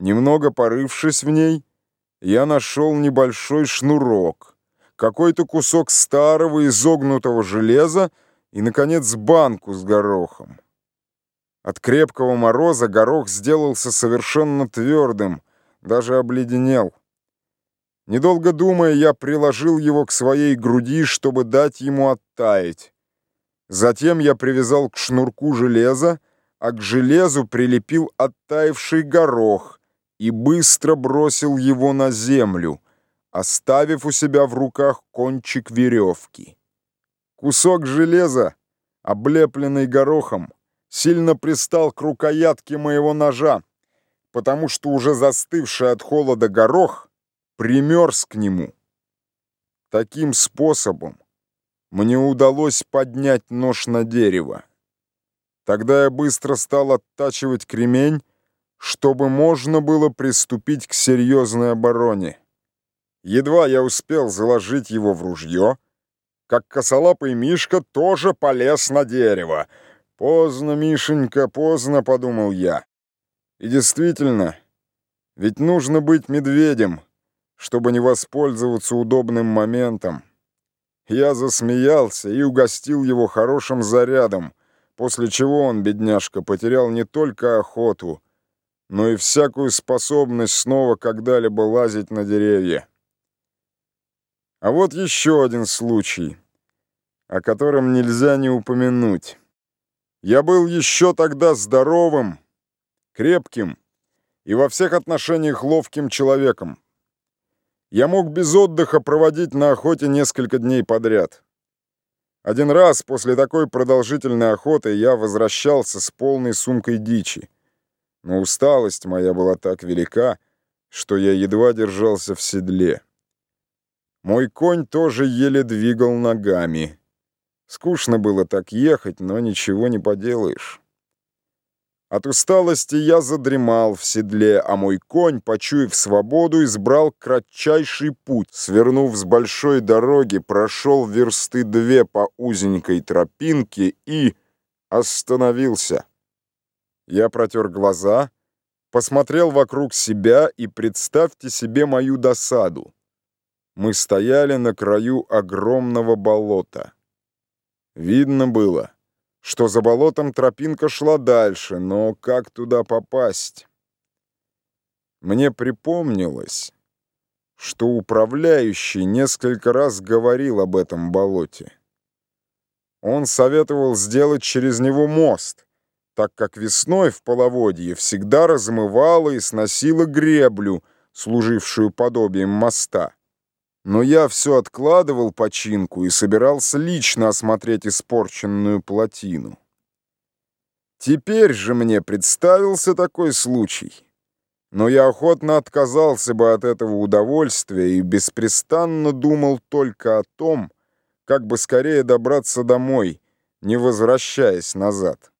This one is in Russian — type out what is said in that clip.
Немного порывшись в ней, я нашел небольшой шнурок, какой-то кусок старого изогнутого железа и, наконец, банку с горохом. От крепкого мороза горох сделался совершенно твердым, даже обледенел. Недолго думая, я приложил его к своей груди, чтобы дать ему оттаять. Затем я привязал к шнурку железо, а к железу прилепил оттаивший горох и быстро бросил его на землю, оставив у себя в руках кончик веревки. Кусок железа, облепленный горохом, сильно пристал к рукоятке моего ножа, потому что уже застывший от холода горох примерз к нему. Таким способом мне удалось поднять нож на дерево. Тогда я быстро стал оттачивать кремень, чтобы можно было приступить к серьезной обороне. Едва я успел заложить его в ружье, как косолапый Мишка тоже полез на дерево. «Поздно, Мишенька, поздно», — подумал я. И действительно, ведь нужно быть медведем, чтобы не воспользоваться удобным моментом. Я засмеялся и угостил его хорошим зарядом, после чего он, бедняжка, потерял не только охоту, но и всякую способность снова когда-либо лазить на деревья. А вот еще один случай, о котором нельзя не упомянуть. Я был еще тогда здоровым, крепким и во всех отношениях ловким человеком. Я мог без отдыха проводить на охоте несколько дней подряд. Один раз после такой продолжительной охоты я возвращался с полной сумкой дичи. Но усталость моя была так велика, что я едва держался в седле. Мой конь тоже еле двигал ногами. Скучно было так ехать, но ничего не поделаешь. От усталости я задремал в седле, а мой конь, почуяв свободу, избрал кратчайший путь. Свернув с большой дороги, прошел версты две по узенькой тропинке и остановился. Я протер глаза, посмотрел вокруг себя и представьте себе мою досаду. Мы стояли на краю огромного болота. Видно было — что за болотом тропинка шла дальше, но как туда попасть? Мне припомнилось, что управляющий несколько раз говорил об этом болоте. Он советовал сделать через него мост, так как весной в половодье всегда размывало и сносило греблю, служившую подобием моста. Но я все откладывал починку и собирался лично осмотреть испорченную плотину. Теперь же мне представился такой случай. Но я охотно отказался бы от этого удовольствия и беспрестанно думал только о том, как бы скорее добраться домой, не возвращаясь назад.